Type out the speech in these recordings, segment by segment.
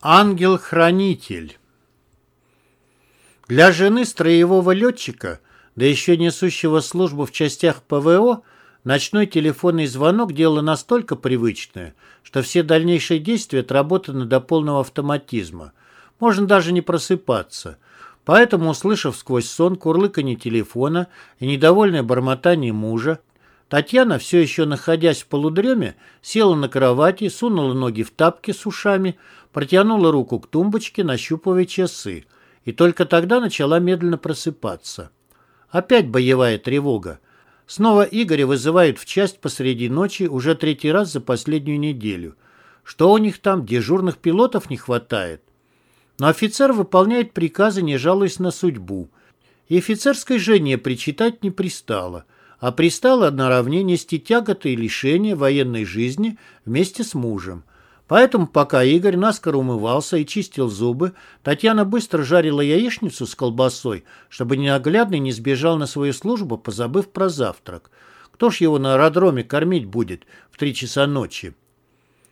Ангел-хранитель. Для жены строевого летчика, да еще несущего службу в частях ПВО, ночной телефонный звонок – дело настолько привычное, что все дальнейшие действия отработаны до полного автоматизма. Можно даже не просыпаться. Поэтому, услышав сквозь сон курлыканье телефона и недовольное бормотание мужа, Татьяна, все еще находясь в полудреме, села на кровати, сунула ноги в тапки с ушами, протянула руку к тумбочке, нащупывая часы, и только тогда начала медленно просыпаться. Опять боевая тревога. Снова Игоря вызывают в часть посреди ночи уже третий раз за последнюю неделю. Что у них там, дежурных пилотов не хватает? Но офицер выполняет приказы, не жалуясь на судьбу. И офицерской жене причитать не пристало – а пристала наравне нести тяготы и лишения военной жизни вместе с мужем. Поэтому, пока Игорь наскоро умывался и чистил зубы, Татьяна быстро жарила яичницу с колбасой, чтобы ненаглядный не сбежал на свою службу, позабыв про завтрак. Кто ж его на аэродроме кормить будет в три часа ночи?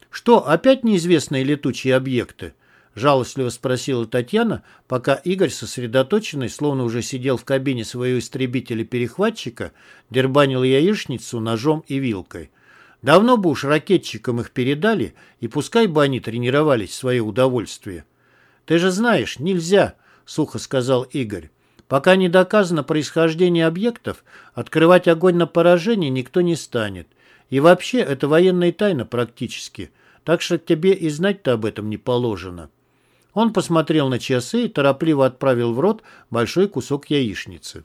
Что, опять неизвестные летучие объекты? Жалостливо спросила Татьяна, пока Игорь, сосредоточенный, словно уже сидел в кабине своего истребителя-перехватчика, дербанил яичницу ножом и вилкой. Давно бы уж ракетчикам их передали, и пускай бы они тренировались в свое удовольствие. «Ты же знаешь, нельзя», — сухо сказал Игорь. «Пока не доказано происхождение объектов, открывать огонь на поражение никто не станет. И вообще, это военная тайна практически, так что тебе и знать-то об этом не положено». Он посмотрел на часы и торопливо отправил в рот большой кусок яичницы.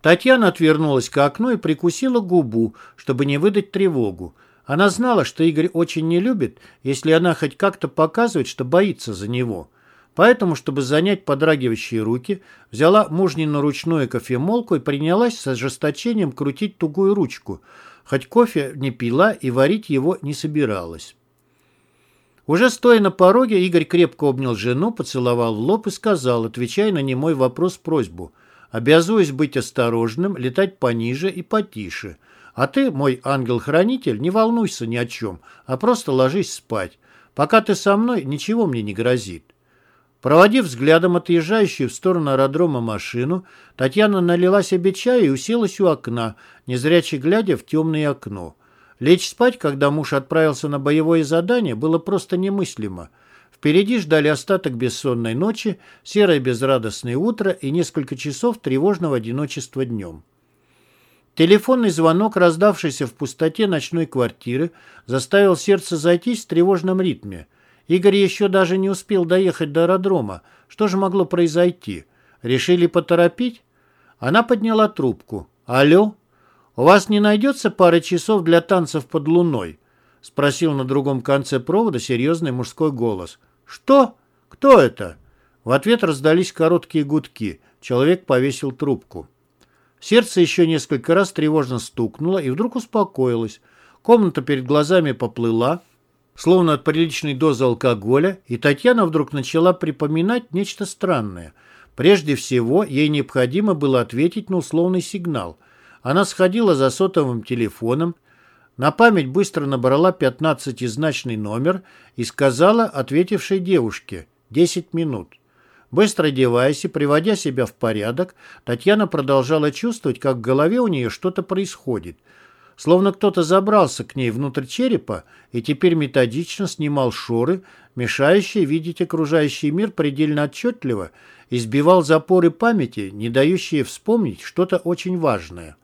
Татьяна отвернулась к окну и прикусила губу, чтобы не выдать тревогу. Она знала, что Игорь очень не любит, если она хоть как-то показывает, что боится за него. Поэтому, чтобы занять подрагивающие руки, взяла мужнину ручную кофемолку и принялась с ожесточением крутить тугую ручку, хоть кофе не пила и варить его не собиралась. Уже стоя на пороге, Игорь крепко обнял жену, поцеловал в лоб и сказал, отвечая на немой вопрос-просьбу, «Обязуюсь быть осторожным, летать пониже и потише. А ты, мой ангел-хранитель, не волнуйся ни о чем, а просто ложись спать. Пока ты со мной, ничего мне не грозит». Проводив взглядом отъезжающую в сторону аэродрома машину, Татьяна налила себе чая и уселась у окна, незряче глядя в темное окно. Лечь спать, когда муж отправился на боевое задание, было просто немыслимо. Впереди ждали остаток бессонной ночи, серое безрадостное утро и несколько часов тревожного одиночества днем. Телефонный звонок, раздавшийся в пустоте ночной квартиры, заставил сердце зайтись в тревожном ритме. Игорь еще даже не успел доехать до аэродрома. Что же могло произойти? Решили поторопить? Она подняла трубку. «Алло?» «У вас не найдется пары часов для танцев под луной?» — спросил на другом конце провода серьезный мужской голос. «Что? Кто это?» В ответ раздались короткие гудки. Человек повесил трубку. Сердце еще несколько раз тревожно стукнуло и вдруг успокоилось. Комната перед глазами поплыла, словно от приличной дозы алкоголя, и Татьяна вдруг начала припоминать нечто странное. Прежде всего, ей необходимо было ответить на условный сигнал — она сходила за сотовым телефоном, на память быстро набрала пятнадцатизначный номер и сказала ответившей девушке «десять минут». Быстро одеваясь и приводя себя в порядок, Татьяна продолжала чувствовать, как в голове у нее что-то происходит. Словно кто-то забрался к ней внутрь черепа и теперь методично снимал шоры, мешающие видеть окружающий мир предельно отчетливо, и сбивал запоры памяти, не дающие вспомнить что-то очень важное.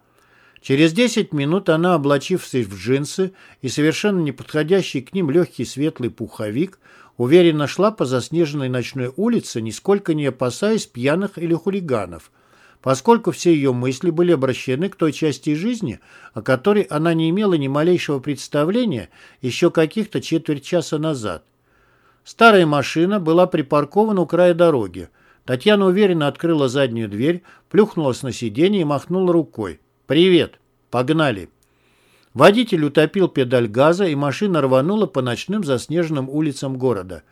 Через 10 минут она, облачившись в джинсы и совершенно неподходящий к ним легкий светлый пуховик, уверенно шла по заснеженной ночной улице, нисколько не опасаясь пьяных или хулиганов, поскольку все ее мысли были обращены к той части жизни, о которой она не имела ни малейшего представления еще каких-то четверть часа назад. Старая машина была припаркована у края дороги. Татьяна уверенно открыла заднюю дверь, плюхнулась на сиденье и махнула рукой. «Привет! Погнали!» Водитель утопил педаль газа, и машина рванула по ночным заснеженным улицам города.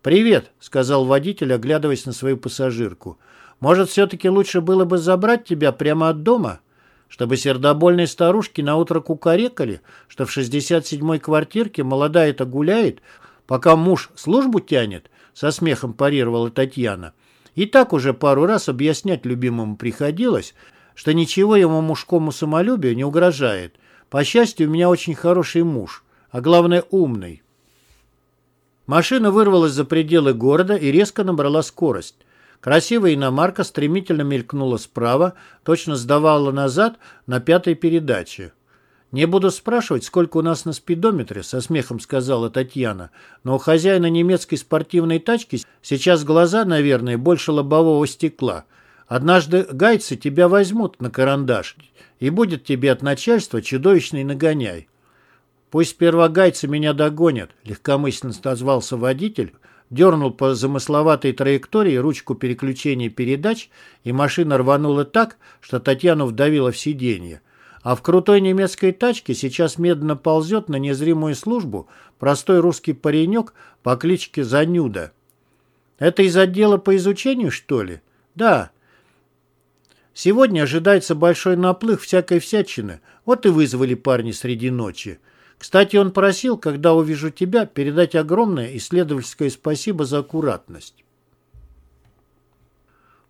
«Привет!» — сказал водитель, оглядываясь на свою пассажирку. «Может, все-таки лучше было бы забрать тебя прямо от дома?» Чтобы сердобольные старушки наутро кукарекали, что в 67-й квартирке молодая-то гуляет, Пока муж службу тянет, со смехом парировала Татьяна. И так уже пару раз объяснять любимому приходилось, что ничего ему мужскому самолюбию не угрожает. По счастью, у меня очень хороший муж, а главное умный. Машина вырвалась за пределы города и резко набрала скорость. Красивая иномарка стремительно мелькнула справа, точно сдавала назад на пятой передаче. «Не буду спрашивать, сколько у нас на спидометре», — со смехом сказала Татьяна. «Но у хозяина немецкой спортивной тачки сейчас глаза, наверное, больше лобового стекла. Однажды гайцы тебя возьмут на карандаш, и будет тебе от начальства чудовищный нагоняй». «Пусть сперва гайцы меня догонят», — легкомысленно отозвался водитель, дернул по замысловатой траектории ручку переключения передач, и машина рванула так, что Татьяну вдавило в сиденье. А в крутой немецкой тачке сейчас медленно ползет на незримую службу простой русский паренек по кличке Занюда. Это из отдела по изучению, что ли? Да. Сегодня ожидается большой наплыв всякой всячины. Вот и вызвали парни среди ночи. Кстати, он просил, когда увижу тебя, передать огромное исследовательское спасибо за аккуратность.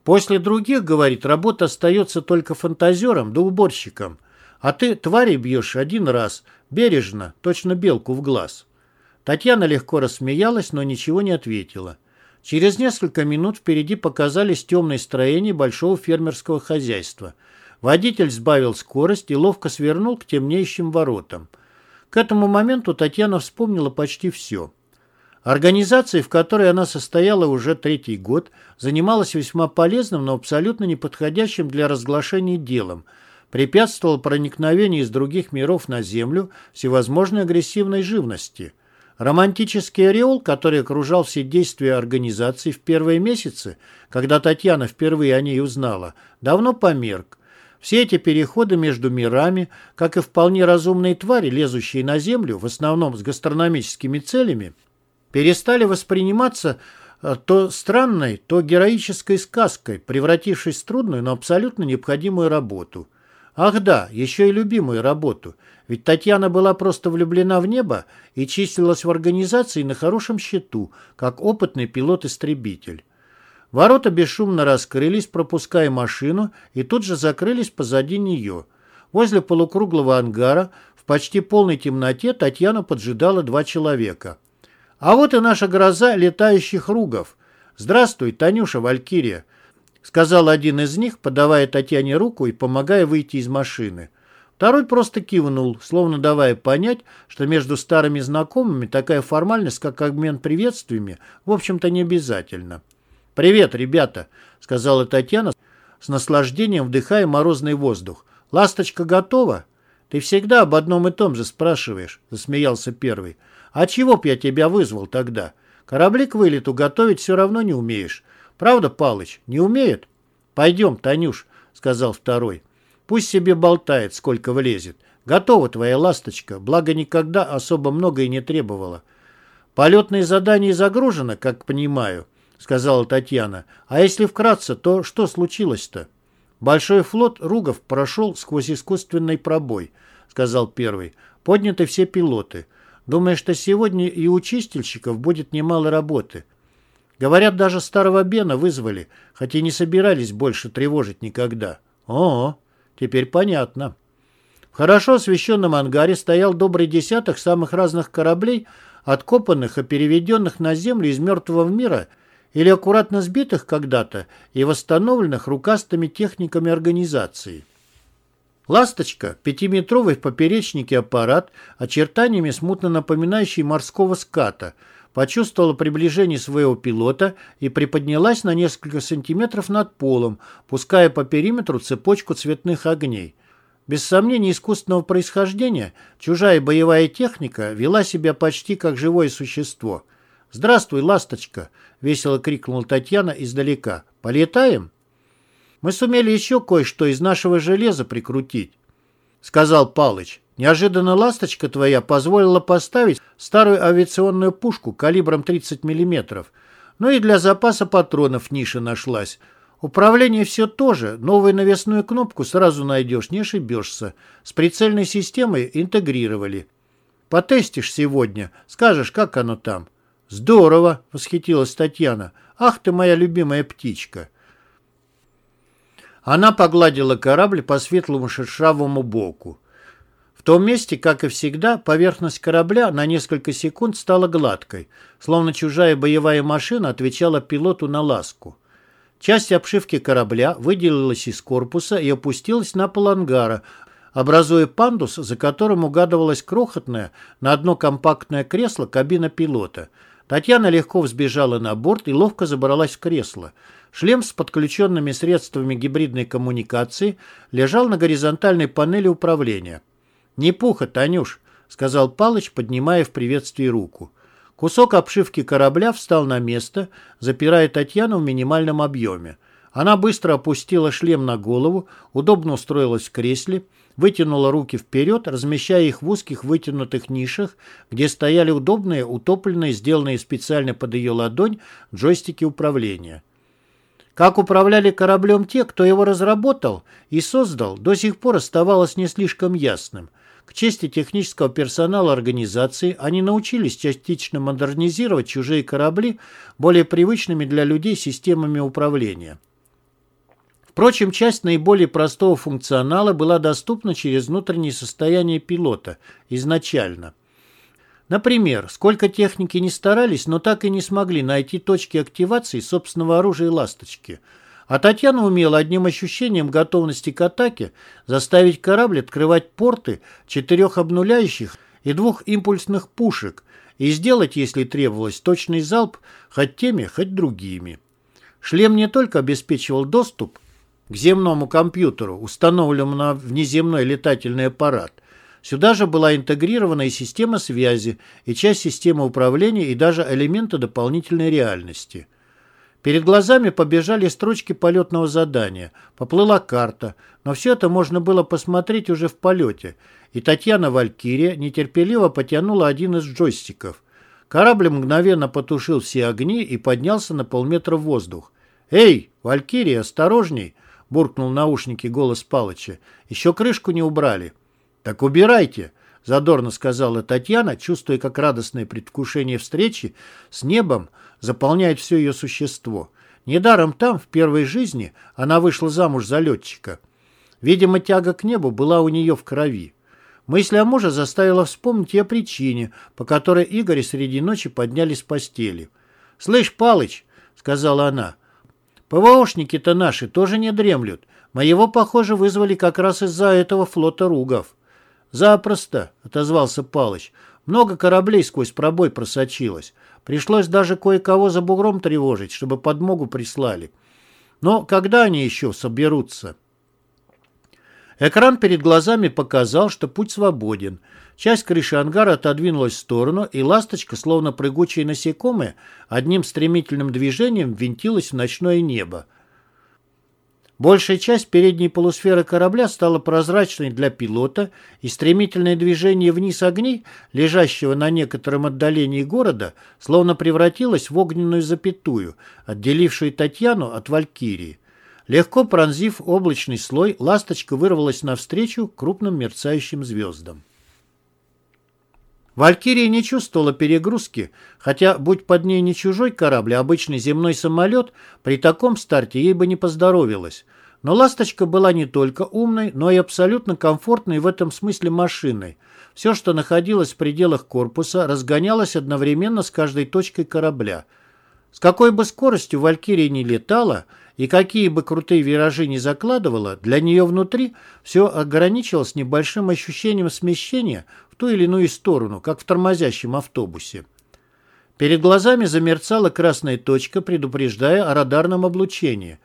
После других, говорит, работа остается только фантазером да уборщиком – а ты твари бьешь один раз, бережно, точно белку в глаз. Татьяна легко рассмеялась, но ничего не ответила. Через несколько минут впереди показались темные строения большого фермерского хозяйства. Водитель сбавил скорость и ловко свернул к темнеющим воротам. К этому моменту Татьяна вспомнила почти все. Организация, в которой она состояла уже третий год, занималась весьма полезным, но абсолютно неподходящим для разглашения делом – препятствовал проникновению из других миров на Землю всевозможной агрессивной живности. Романтический ореол, который окружал все действия организации в первые месяцы, когда Татьяна впервые о ней узнала, давно померк. Все эти переходы между мирами, как и вполне разумные твари, лезущие на Землю, в основном с гастрономическими целями, перестали восприниматься э, то странной, то героической сказкой, превратившись в трудную, но абсолютно необходимую работу – Ах да, еще и любимую работу. Ведь Татьяна была просто влюблена в небо и числилась в организации на хорошем счету, как опытный пилот-истребитель. Ворота бесшумно раскрылись, пропуская машину, и тут же закрылись позади нее. Возле полукруглого ангара в почти полной темноте Татьяна поджидала два человека. А вот и наша гроза летающих ругов. «Здравствуй, Танюша Валькирия!» — сказал один из них, подавая Татьяне руку и помогая выйти из машины. Второй просто кивнул, словно давая понять, что между старыми знакомыми такая формальность, как обмен приветствиями, в общем-то не обязательно. «Привет, ребята», — сказала Татьяна, с наслаждением вдыхая морозный воздух. «Ласточка готова?» «Ты всегда об одном и том же спрашиваешь», — засмеялся первый. «А чего б я тебя вызвал тогда? Корабли к вылету готовить все равно не умеешь. Правда, Палыч, не умеет? Пойдем, Танюш, сказал второй. Пусть себе болтает, сколько влезет. Готова твоя ласточка, благо никогда особо много и не требовала. Полетное задание загружено, как понимаю, сказала Татьяна. А если вкратце, то что случилось-то? Большой флот Ругов прошел сквозь искусственный пробой, сказал первый. Подняты все пилоты. Думаю, что сегодня и у чистильщиков будет немало работы. Говорят, даже старого Бена вызвали, хотя не собирались больше тревожить никогда. О, теперь понятно. В хорошо освещенном ангаре стоял добрый десяток самых разных кораблей, откопанных и переведенных на землю из мертвого мира или аккуратно сбитых когда-то и восстановленных рукастыми техниками организации. «Ласточка» — пятиметровый в поперечнике аппарат, очертаниями смутно напоминающий морского ската — почувствовала приближение своего пилота и приподнялась на несколько сантиметров над полом, пуская по периметру цепочку цветных огней. Без сомнения искусственного происхождения, чужая боевая техника вела себя почти как живое существо. «Здравствуй, ласточка!» — весело крикнула Татьяна издалека. «Полетаем?» «Мы сумели еще кое-что из нашего железа прикрутить», — сказал Палыч. Неожиданно ласточка твоя позволила поставить старую авиационную пушку калибром 30 мм. Ну и для запаса патронов ниша нашлась. Управление все то же, новую навесную кнопку сразу найдешь, не ошибешься. С прицельной системой интегрировали. Потестишь сегодня, скажешь, как оно там. «Здорово!» — восхитилась Татьяна. «Ах ты моя любимая птичка!» Она погладила корабль по светлому шершавому боку. В том месте, как и всегда, поверхность корабля на несколько секунд стала гладкой, словно чужая боевая машина отвечала пилоту на ласку. Часть обшивки корабля выделилась из корпуса и опустилась на пол ангара, образуя пандус, за которым угадывалась крохотная на одно компактное кресло кабина пилота. Татьяна легко взбежала на борт и ловко забралась в кресло. Шлем с подключенными средствами гибридной коммуникации лежал на горизонтальной панели управления. «Не пуха, Танюш», — сказал Палыч, поднимая в приветствии руку. Кусок обшивки корабля встал на место, запирая Татьяну в минимальном объеме. Она быстро опустила шлем на голову, удобно устроилась в кресле, вытянула руки вперед, размещая их в узких вытянутых нишах, где стояли удобные, утопленные, сделанные специально под ее ладонь, джойстики управления. Как управляли кораблем те, кто его разработал и создал, до сих пор оставалось не слишком ясным – к чести технического персонала организации, они научились частично модернизировать чужие корабли более привычными для людей системами управления. Впрочем, часть наиболее простого функционала была доступна через внутреннее состояние пилота изначально. Например, сколько техники не старались, но так и не смогли найти точки активации собственного оружия «Ласточки», а Татьяна умела одним ощущением готовности к атаке заставить корабль открывать порты четырех обнуляющих и двух импульсных пушек и сделать, если требовалось, точный залп хоть теми, хоть другими. Шлем не только обеспечивал доступ к земному компьютеру, установленному на внеземной летательный аппарат, Сюда же была интегрирована и система связи, и часть системы управления, и даже элементы дополнительной реальности – Перед глазами побежали строчки полетного задания, поплыла карта, но все это можно было посмотреть уже в полете, и Татьяна Валькирия нетерпеливо потянула один из джойстиков. Корабль мгновенно потушил все огни и поднялся на полметра в воздух. «Эй, Валькирия, осторожней!» — буркнул наушники голос Палыча. «Еще крышку не убрали». «Так убирайте!» — задорно сказала Татьяна, чувствуя, как радостное предвкушение встречи с небом заполняет все ее существо. Недаром там, в первой жизни, она вышла замуж за летчика. Видимо, тяга к небу была у нее в крови. Мысль о муже заставила вспомнить о причине, по которой Игорь среди ночи поднялись с постели. «Слышь, Палыч», — сказала она, — «ПВОшники-то наши тоже не дремлют. Моего, похоже, вызвали как раз из-за этого флота ругов». «Запросто», — отозвался Палыч. «Много кораблей сквозь пробой просочилось. Пришлось даже кое-кого за бугром тревожить, чтобы подмогу прислали. Но когда они еще соберутся?» Экран перед глазами показал, что путь свободен. Часть крыши ангара отодвинулась в сторону, и ласточка, словно прыгучие насекомые, одним стремительным движением винтилась в ночное небо. Большая часть передней полусферы корабля стала прозрачной для пилота, и стремительное движение вниз огней, лежащего на некотором отдалении города, словно превратилось в огненную запятую, отделившую Татьяну от Валькирии. Легко пронзив облачный слой, ласточка вырвалась навстречу крупным мерцающим звездам. Валькирия не чувствовала перегрузки, хотя, будь под ней не чужой корабль, а обычный земной самолет, при таком старте ей бы не поздоровилось. Но «Ласточка» была не только умной, но и абсолютно комфортной в этом смысле машиной. Все, что находилось в пределах корпуса, разгонялось одновременно с каждой точкой корабля. С какой бы скоростью «Валькирия» не летала и какие бы крутые виражи не закладывала, для нее внутри все ограничивалось небольшим ощущением смещения ту или иную сторону, как в тормозящем автобусе. Перед глазами замерцала красная точка, предупреждая о радарном облучении.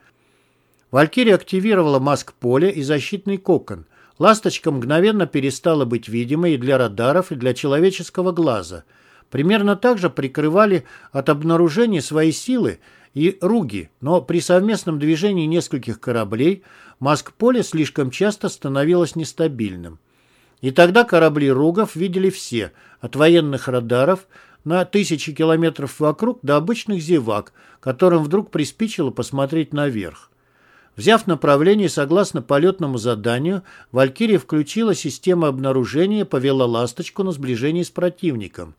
Валькирия активировала маск-поле и защитный кокон. Ласточка мгновенно перестала быть видимой и для радаров, и для человеческого глаза. Примерно так же прикрывали от обнаружения свои силы и руги, но при совместном движении нескольких кораблей маск-поле слишком часто становилось нестабильным. И тогда корабли Ругов видели все, от военных радаров на тысячи километров вокруг до обычных зевак, которым вдруг приспичило посмотреть наверх. Взяв направление согласно полетному заданию, «Валькирия» включила систему обнаружения и повела «Ласточку» на сближение с противником.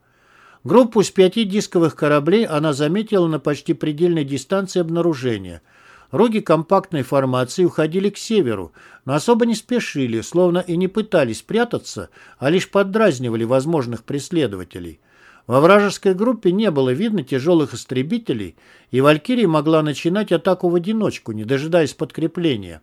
Группу с пяти дисковых кораблей она заметила на почти предельной дистанции обнаружения. Роги компактной формации уходили к северу, но особо не спешили, словно и не пытались прятаться, а лишь поддразнивали возможных преследователей. Во вражеской группе не было видно тяжелых истребителей, и «Валькирия» могла начинать атаку в одиночку, не дожидаясь подкрепления.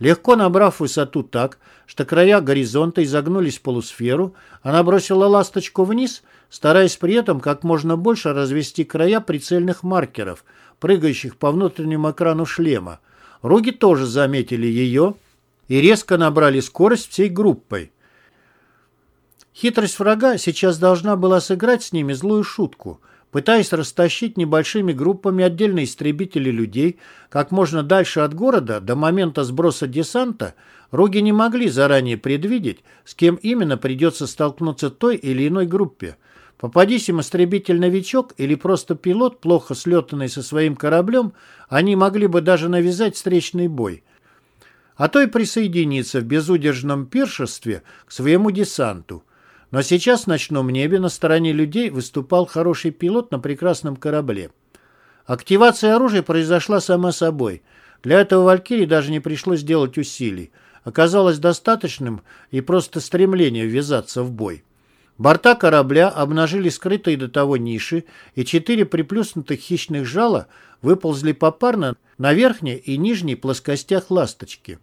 Легко набрав высоту так, что края горизонта изогнулись в полусферу, она бросила ласточку вниз, стараясь при этом как можно больше развести края прицельных маркеров, прыгающих по внутреннему экрану шлема. Руги тоже заметили ее и резко набрали скорость всей группой. Хитрость врага сейчас должна была сыграть с ними злую шутку, пытаясь растащить небольшими группами отдельные истребители людей как можно дальше от города до момента сброса десанта, Роги не могли заранее предвидеть, с кем именно придется столкнуться той или иной группе. Попадись им истребитель-новичок или просто пилот, плохо слетанный со своим кораблем, они могли бы даже навязать встречный бой. А то и присоединиться в безудержном пиршестве к своему десанту. Но сейчас в ночном небе на стороне людей выступал хороший пилот на прекрасном корабле. Активация оружия произошла сама собой. Для этого Валькирии даже не пришлось делать усилий. Оказалось достаточным и просто стремление ввязаться в бой. Борта корабля обнажили скрытые до того ниши, и четыре приплюснутых хищных жала выползли попарно на верхней и нижней плоскостях ласточки.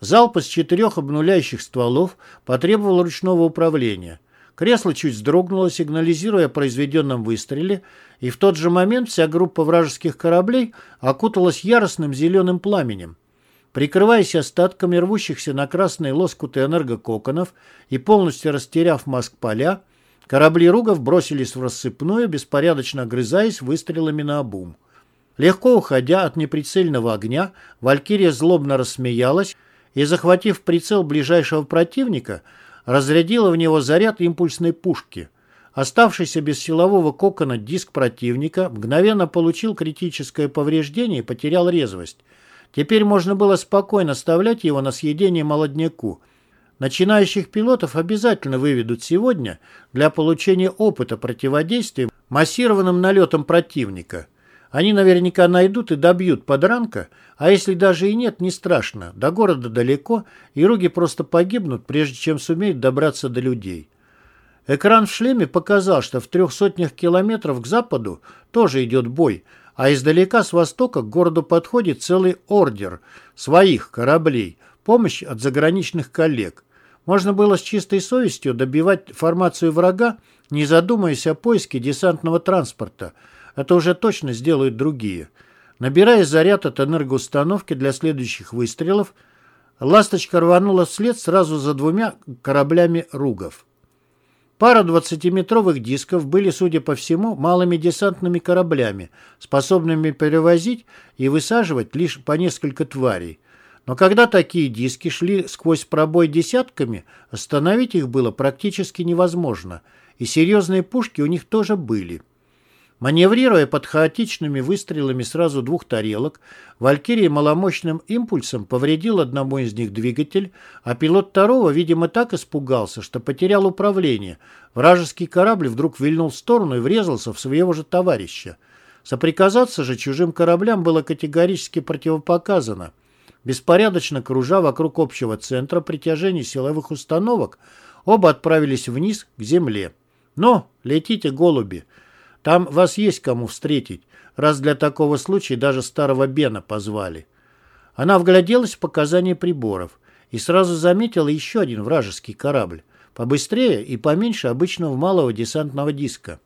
Залп из четырех обнуляющих стволов потребовал ручного управления. Кресло чуть вздрогнуло, сигнализируя о произведенном выстреле, и в тот же момент вся группа вражеских кораблей окуталась яростным зеленым пламенем. Прикрываясь остатками рвущихся на красные лоскуты энергококонов и полностью растеряв маск-поля, корабли Ругов бросились в рассыпную, беспорядочно огрызаясь выстрелами на обум. Легко уходя от неприцельного огня, Валькирия злобно рассмеялась, и, захватив прицел ближайшего противника, разрядила в него заряд импульсной пушки. Оставшийся без силового кокона диск противника мгновенно получил критическое повреждение и потерял резвость. Теперь можно было спокойно оставлять его на съедение молодняку. Начинающих пилотов обязательно выведут сегодня для получения опыта противодействия массированным налетам противника – они наверняка найдут и добьют подранка, а если даже и нет, не страшно. До города далеко, и руги просто погибнут, прежде чем сумеют добраться до людей. Экран в шлеме показал, что в трех сотнях километров к западу тоже идет бой, а издалека с востока к городу подходит целый ордер своих кораблей, помощь от заграничных коллег. Можно было с чистой совестью добивать формацию врага, не задумываясь о поиске десантного транспорта – это уже точно сделают другие. Набирая заряд от энергоустановки для следующих выстрелов, «Ласточка» рванула вслед сразу за двумя кораблями «Ругов». Пара 20-метровых дисков были, судя по всему, малыми десантными кораблями, способными перевозить и высаживать лишь по несколько тварей. Но когда такие диски шли сквозь пробой десятками, остановить их было практически невозможно, и серьезные пушки у них тоже были. Маневрируя под хаотичными выстрелами сразу двух тарелок, Валькирия маломощным импульсом повредил одному из них двигатель, а пилот второго, видимо, так испугался, что потерял управление. Вражеский корабль вдруг вильнул в сторону и врезался в своего же товарища. Соприказаться же чужим кораблям было категорически противопоказано. Беспорядочно кружа вокруг общего центра притяжения силовых установок, оба отправились вниз к земле. «Но, летите, голуби!» Там вас есть кому встретить, раз для такого случая даже старого Бена позвали». Она вгляделась в показания приборов и сразу заметила еще один вражеский корабль, побыстрее и поменьше обычного малого десантного диска.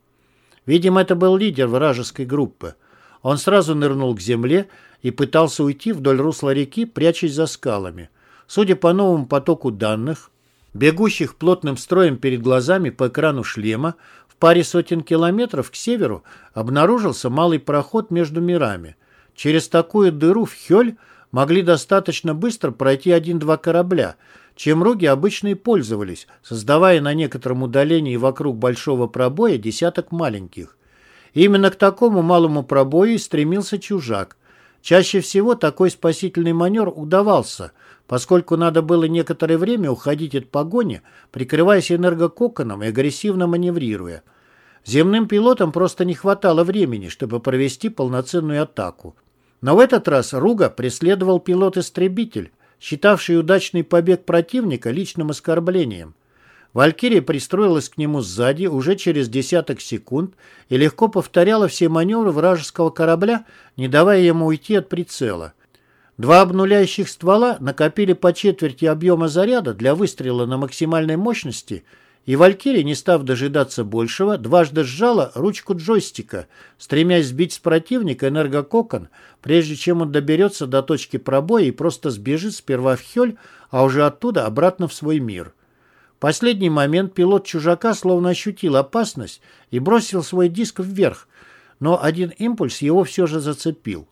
Видимо, это был лидер вражеской группы. Он сразу нырнул к земле и пытался уйти вдоль русла реки, прячась за скалами. Судя по новому потоку данных, бегущих плотным строем перед глазами по экрану шлема, паре сотен километров к северу обнаружился малый проход между мирами. Через такую дыру в Хёль могли достаточно быстро пройти один-два корабля, чем руги обычно и пользовались, создавая на некотором удалении вокруг большого пробоя десяток маленьких. Именно к такому малому пробою и стремился чужак. Чаще всего такой спасительный манер удавался, поскольку надо было некоторое время уходить от погони, прикрываясь энергококоном и агрессивно маневрируя. Земным пилотам просто не хватало времени, чтобы провести полноценную атаку. Но в этот раз Руга преследовал пилот-истребитель, считавший удачный побег противника личным оскорблением. Валькирия пристроилась к нему сзади уже через десяток секунд и легко повторяла все маневры вражеского корабля, не давая ему уйти от прицела. Два обнуляющих ствола накопили по четверти объема заряда для выстрела на максимальной мощности – и Валькирия, не став дожидаться большего, дважды сжала ручку джойстика, стремясь сбить с противника энергококон, прежде чем он доберется до точки пробоя и просто сбежит сперва в Хёль, а уже оттуда обратно в свой мир. В последний момент пилот чужака словно ощутил опасность и бросил свой диск вверх, но один импульс его все же зацепил.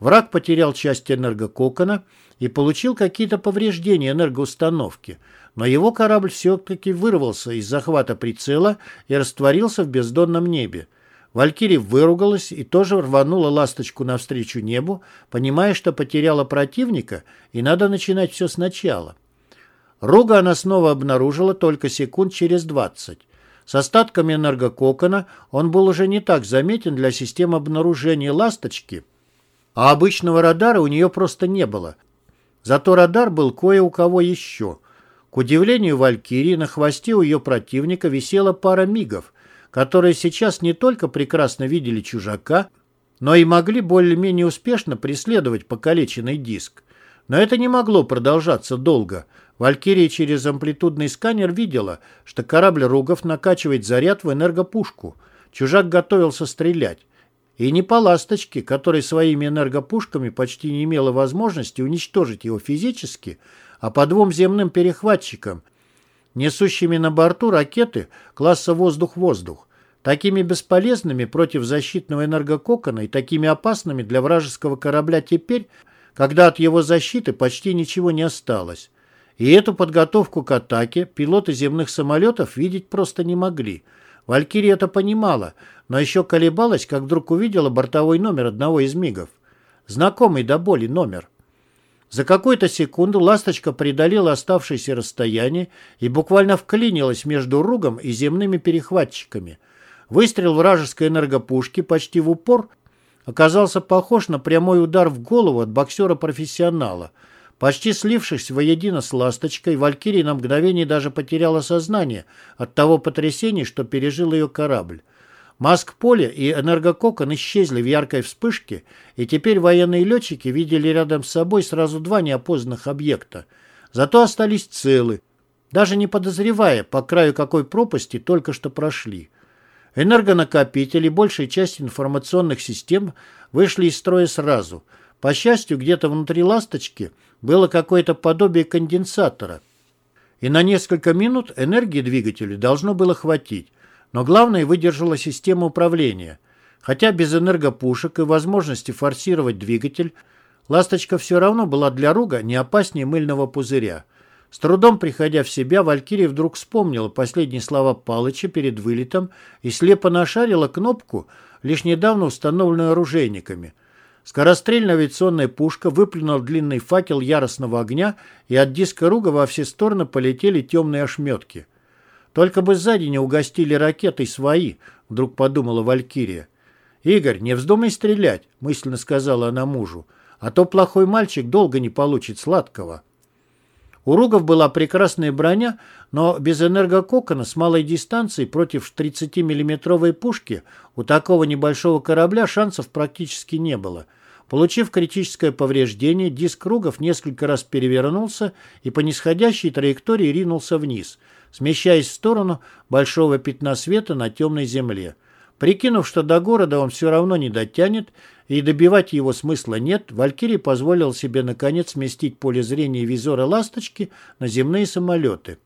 Враг потерял часть энергококона и получил какие-то повреждения энергоустановки – но его корабль все-таки вырвался из захвата прицела и растворился в бездонном небе. Валькирия выругалась и тоже рванула ласточку навстречу небу, понимая, что потеряла противника и надо начинать все сначала. Руга она снова обнаружила только секунд через двадцать. С остатками энергококона он был уже не так заметен для системы обнаружения «Ласточки», а обычного радара у нее просто не было. Зато радар был кое у кого еще. К удивлению Валькирии, на хвосте у ее противника висела пара мигов, которые сейчас не только прекрасно видели чужака, но и могли более-менее успешно преследовать покалеченный диск. Но это не могло продолжаться долго. Валькирия через амплитудный сканер видела, что корабль Ругов накачивает заряд в энергопушку. Чужак готовился стрелять. И не по ласточке, которая своими энергопушками почти не имела возможности уничтожить его физически, а по двум земным перехватчикам, несущими на борту ракеты класса «воздух-воздух», такими бесполезными против защитного энергококона и такими опасными для вражеского корабля теперь, когда от его защиты почти ничего не осталось. И эту подготовку к атаке пилоты земных самолетов видеть просто не могли. Валькирия это понимала, но еще колебалась, как вдруг увидела бортовой номер одного из МИГов. Знакомый до боли номер. За какую-то секунду ласточка преодолела оставшееся расстояние и буквально вклинилась между ругом и земными перехватчиками. Выстрел вражеской энергопушки почти в упор оказался похож на прямой удар в голову от боксера-профессионала. Почти слившись воедино с ласточкой, Валькирия на мгновение даже потеряла сознание от того потрясения, что пережил ее корабль. Маск-поле и энергококон исчезли в яркой вспышке, и теперь военные летчики видели рядом с собой сразу два неопознанных объекта. Зато остались целы, даже не подозревая, по краю какой пропасти только что прошли. Энергонакопители, большая часть информационных систем вышли из строя сразу. По счастью, где-то внутри «Ласточки» было какое-то подобие конденсатора. И на несколько минут энергии двигателя должно было хватить. Но главное выдержала система управления. Хотя без энергопушек и возможности форсировать двигатель, «Ласточка» все равно была для Руга не опаснее мыльного пузыря. С трудом приходя в себя, Валькирия вдруг вспомнила последние слова Палыча перед вылетом и слепо нашарила кнопку, лишь недавно установленную оружейниками. Скорострельная авиационная пушка выплюнула длинный факел яростного огня, и от диска Руга во все стороны полетели темные ошметки. Только бы сзади не угостили ракетой свои, вдруг подумала Валькирия. «Игорь, не вздумай стрелять», — мысленно сказала она мужу, «а то плохой мальчик долго не получит сладкого». У Ругов была прекрасная броня, но без энергококона с малой дистанции против 30-миллиметровой пушки у такого небольшого корабля шансов практически не было. Получив критическое повреждение, диск Ругов несколько раз перевернулся и по нисходящей траектории ринулся вниз — смещаясь в сторону большого пятна света на темной земле. Прикинув, что до города он все равно не дотянет, и добивать его смысла нет, Валькирий позволил себе наконец сместить поле зрения визора «Ласточки» на земные самолеты.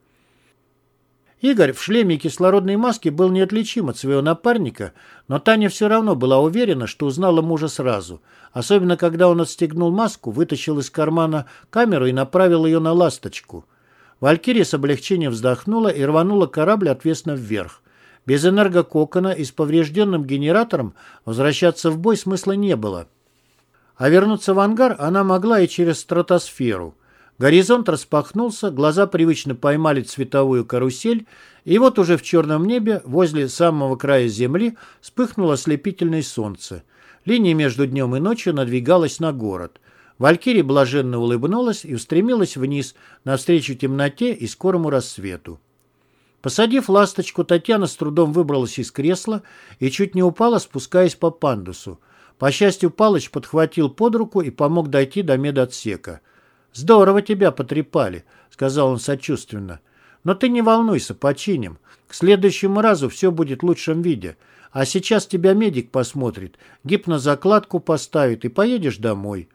Игорь в шлеме и кислородной маске был неотличим от своего напарника, но Таня все равно была уверена, что узнала мужа сразу, особенно когда он отстегнул маску, вытащил из кармана камеру и направил ее на «Ласточку». Валькирия с облегчением вздохнула и рванула корабль отвесно вверх. Без энергококона и с поврежденным генератором возвращаться в бой смысла не было. А вернуться в ангар она могла и через стратосферу. Горизонт распахнулся, глаза привычно поймали цветовую карусель, и вот уже в черном небе, возле самого края земли, вспыхнуло ослепительное солнце. Линия между днем и ночью надвигалась на город. Валькирия блаженно улыбнулась и устремилась вниз, навстречу темноте и скорому рассвету. Посадив ласточку, Татьяна с трудом выбралась из кресла и чуть не упала, спускаясь по пандусу. По счастью, Палыч подхватил под руку и помог дойти до медотсека. «Здорово тебя потрепали», — сказал он сочувственно. «Но ты не волнуйся, починим. К следующему разу все будет в лучшем виде. А сейчас тебя медик посмотрит, гипнозакладку поставит и поедешь домой».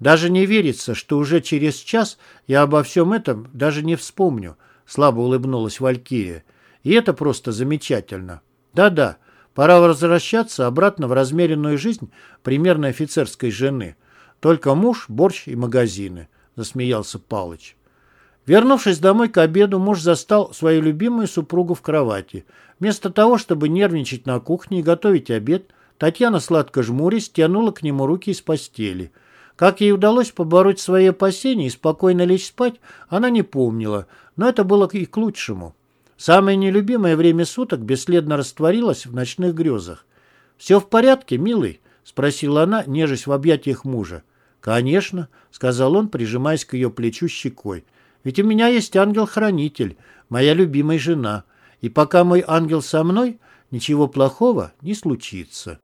Даже не верится, что уже через час я обо всем этом даже не вспомню, слабо улыбнулась Валькирия. И это просто замечательно. Да-да, пора возвращаться обратно в размеренную жизнь примерной офицерской жены. Только муж, борщ и магазины засмеялся Палыч. Вернувшись домой к обеду, муж застал свою любимую супругу в кровати. Вместо того, чтобы нервничать на кухне и готовить обед, Татьяна, сладко жмурясь, тянула к нему руки из постели. Как ей удалось побороть свои опасения и спокойно лечь спать, она не помнила, но это было и к лучшему. Самое нелюбимое время суток бесследно растворилось в ночных грезах. «Все в порядке, милый?» — спросила она, нежесть в объятиях мужа. «Конечно», — сказал он, прижимаясь к ее плечу щекой. «Ведь у меня есть ангел-хранитель, моя любимая жена, и пока мой ангел со мной, ничего плохого не случится».